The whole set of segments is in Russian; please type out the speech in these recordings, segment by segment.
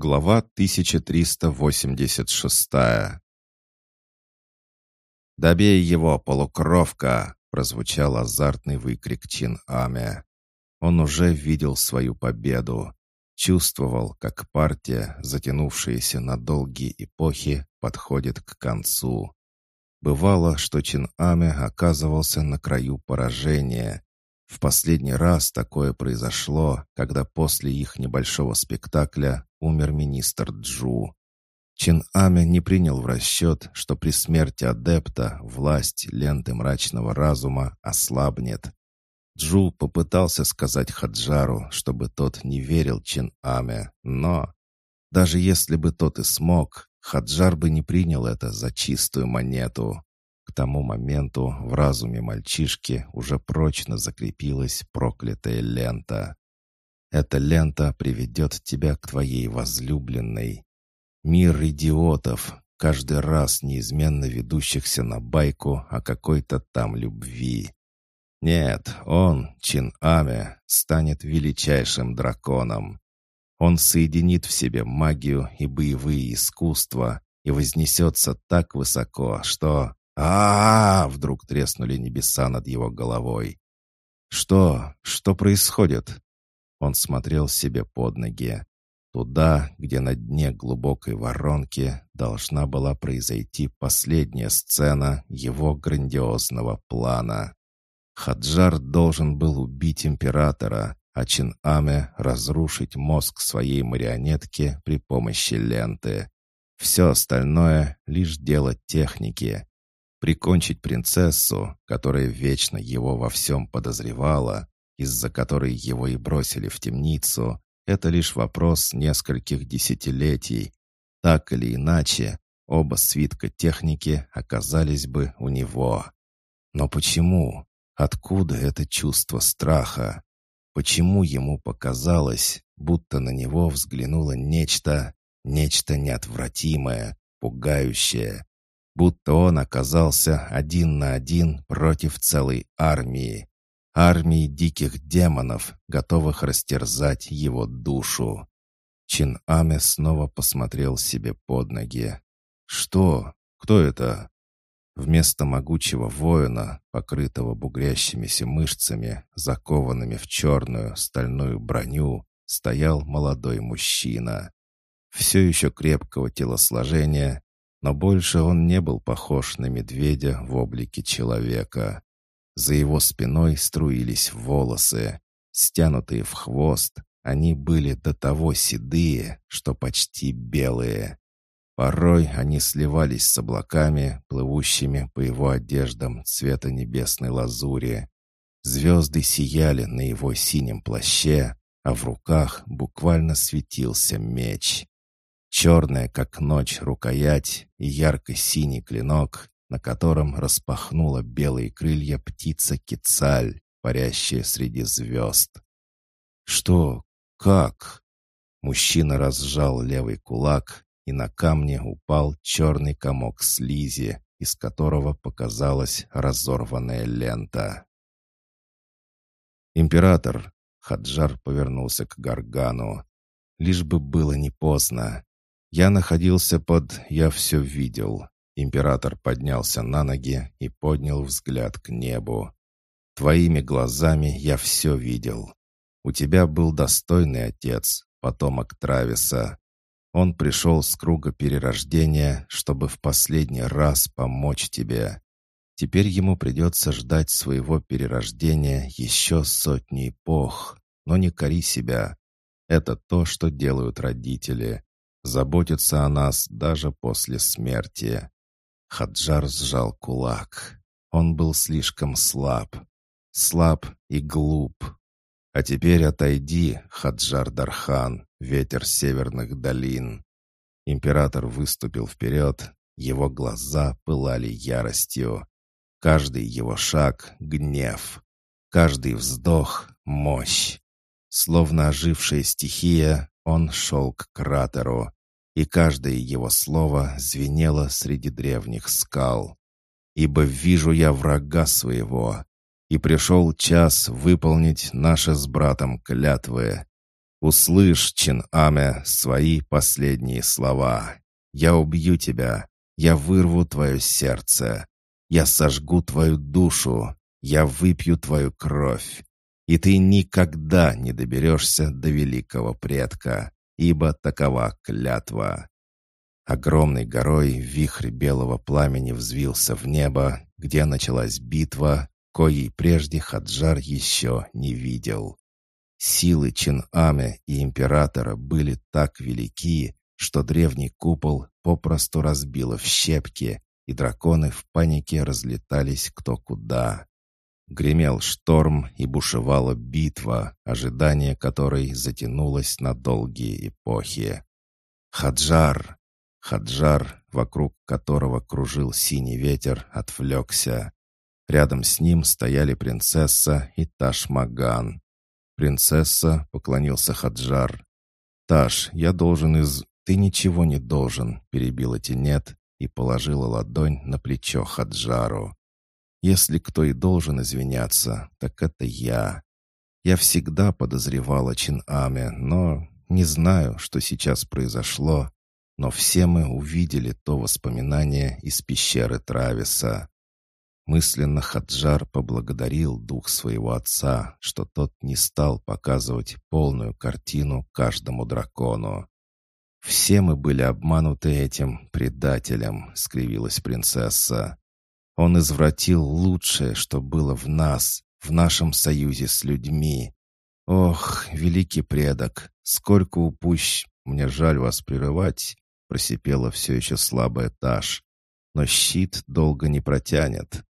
Глава 1386 «Добей его, полукровка!» — прозвучал азартный выкрик Чин Аме. Он уже видел свою победу. Чувствовал, как партия, затянувшаяся на долгие эпохи, подходит к концу. Бывало, что Чин Аме оказывался на краю поражения, в последний раз такое произошло, когда после их небольшого спектакля умер министр Джу. Чин Аме не принял в расчет, что при смерти адепта власть ленты мрачного разума ослабнет. Джу попытался сказать Хаджару, чтобы тот не верил Чин Аме, но... Даже если бы тот и смог, Хаджар бы не принял это за чистую монету. К тому моменту в разуме мальчишки уже прочно закрепилась проклятая лента. Эта лента приведет тебя к твоей возлюбленной. Мир идиотов, каждый раз неизменно ведущихся на байку о какой-то там любви. Нет, он, Чин Аме, станет величайшим драконом. Он соединит в себе магию и боевые искусства и вознесется так высоко, что а, вдруг треснули небеса над его головой. «Что? Что происходит?» Он смотрел себе под ноги. Туда, где на дне глубокой воронки должна была произойти последняя сцена его грандиозного плана. Хаджар должен был убить императора, а Чин-Аме разрушить мозг своей марионетки при помощи ленты. Все остальное — лишь дело техники. Прикончить принцессу, которая вечно его во всем подозревала, из-за которой его и бросили в темницу, это лишь вопрос нескольких десятилетий. Так или иначе, оба свитка техники оказались бы у него. Но почему? Откуда это чувство страха? Почему ему показалось, будто на него взглянуло нечто, нечто неотвратимое, пугающее, будто он оказался один на один против целой армии. Армии диких демонов, готовых растерзать его душу. Чин Аме снова посмотрел себе под ноги. «Что? Кто это?» Вместо могучего воина, покрытого бугрящимися мышцами, закованными в черную стальную броню, стоял молодой мужчина. Все еще крепкого телосложения, но больше он не был похож на медведя в облике человека. За его спиной струились волосы. Стянутые в хвост, они были до того седые, что почти белые. Порой они сливались с облаками, плывущими по его одеждам цвета небесной лазури. Звезды сияли на его синем плаще, а в руках буквально светился меч. Черная, как ночь, рукоять и ярко-синий клинок, на котором распахнула белые крылья птица Кицаль, парящая среди звезд. «Что? Как?» Мужчина разжал левый кулак, и на камне упал черный комок слизи, из которого показалась разорванная лента. «Император!» — Хаджар повернулся к Гаргану. «Лишь бы было не поздно. Я находился под «я все видел». Император поднялся на ноги и поднял взгляд к небу. «Твоими глазами я все видел. У тебя был достойный отец, потомок Трависа. Он пришел с круга перерождения, чтобы в последний раз помочь тебе. Теперь ему придется ждать своего перерождения еще сотни эпох. Но не кори себя. Это то, что делают родители заботится о нас даже после смерти. Хаджар сжал кулак. Он был слишком слаб. Слаб и глуп. А теперь отойди, Хаджар Дархан, ветер северных долин. Император выступил вперед, его глаза пылали яростью. Каждый его шаг — гнев. Каждый вздох — мощь. Словно ожившая стихия, он шел к кратеру, и каждое его слово звенело среди древних скал. «Ибо вижу я врага своего, и пришел час выполнить наши с братом клятвы. «Услышь, Чин-Аме, свои последние слова. Я убью тебя. Я вырву твое сердце. Я сожгу твою душу. Я выпью твою кровь. И ты никогда не доберешься до великого предка, ибо такова клятва». Огромной горой вихрь белого пламени взвился в небо, где началась битва, коей прежде Хаджар еще не видел. Силы Чин-Аме и Императора были так велики, что древний купол попросту разбило в щепки, и драконы в панике разлетались кто куда. Гремел шторм и бушевала битва, ожидание которой затянулось на долгие эпохи. «Хаджар!» Хаджар, вокруг которого кружил синий ветер, отвлекся. Рядом с ним стояли принцесса и Ташмаган. «Принцесса», — поклонился Хаджар. «Таш, я должен из...» «Ты ничего не должен», — перебила Тинет и положила ладонь на плечо Хаджару. «Если кто и должен извиняться, так это я. Я всегда подозревала Чин-Аме, но не знаю, что сейчас произошло, но все мы увидели то воспоминание из пещеры Трависа. Мысленно Хаджар поблагодарил дух своего отца, что тот не стал показывать полную картину каждому дракону. «Все мы были обмануты этим предателем», — скривилась принцесса. «Он извратил лучшее, что было в нас, в нашем союзе с людьми. Ох, великий предок, сколько упущ... Мне жаль вас прерывать, Просипела все еще слабая Таш. Но щит долго не протянет.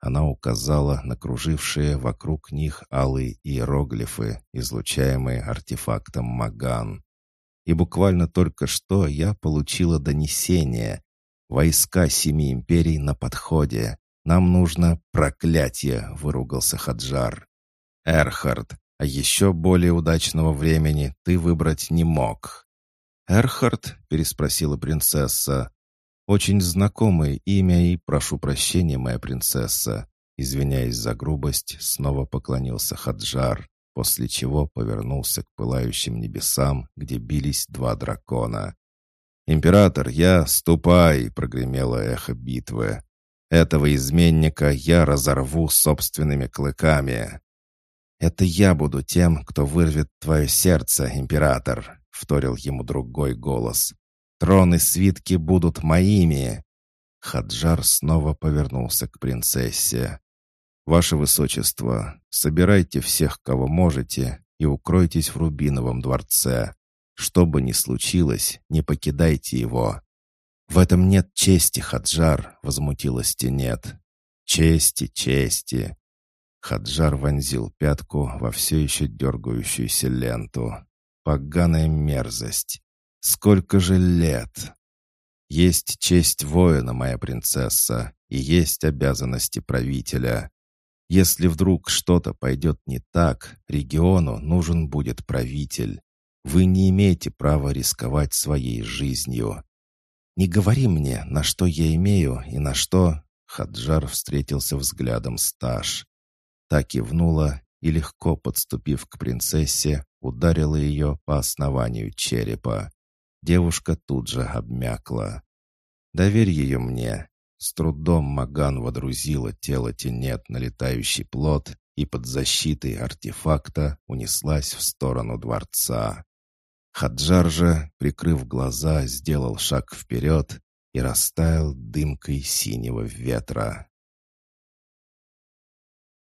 Она указала на кружившие вокруг них алые иероглифы, излучаемые артефактом Маган. И буквально только что я получила донесение. Войска семи империй на подходе. Нам нужно проклятие, выругался Хаджар. Эрхард, а еще более удачного времени ты выбрать не мог. «Эрхард?» — переспросила принцесса. «Очень знакомое имя и прошу прощения, моя принцесса». Извиняясь за грубость, снова поклонился Хаджар, после чего повернулся к пылающим небесам, где бились два дракона. «Император, я ступай!» — прогремело эхо битвы. «Этого изменника я разорву собственными клыками!» «Это я буду тем, кто вырвет твое сердце, император!» — вторил ему другой голос. «Трон и свитки будут моими!» Хаджар снова повернулся к принцессе. «Ваше Высочество, собирайте всех, кого можете, и укройтесь в Рубиновом дворце. Что бы ни случилось, не покидайте его». «В этом нет чести, Хаджар», — возмутилась Тенет. «Чести, чести». Хаджар вонзил пятку во все еще дергающуюся ленту. Поганая мерзость. Сколько же лет? Есть честь воина, моя принцесса, и есть обязанности правителя. Если вдруг что-то пойдет не так, региону нужен будет правитель. Вы не имеете права рисковать своей жизнью. Не говори мне, на что я имею и на что...» Хаджар встретился взглядом с Таш. Та кивнула и, легко подступив к принцессе, ударила ее по основанию черепа. Девушка тут же обмякла. «Доверь ее мне». С трудом Маган водрузила тело тенет на летающий плод и под защитой артефакта унеслась в сторону дворца. Хаджар же, прикрыв глаза, сделал шаг вперед и растаял дымкой синего ветра.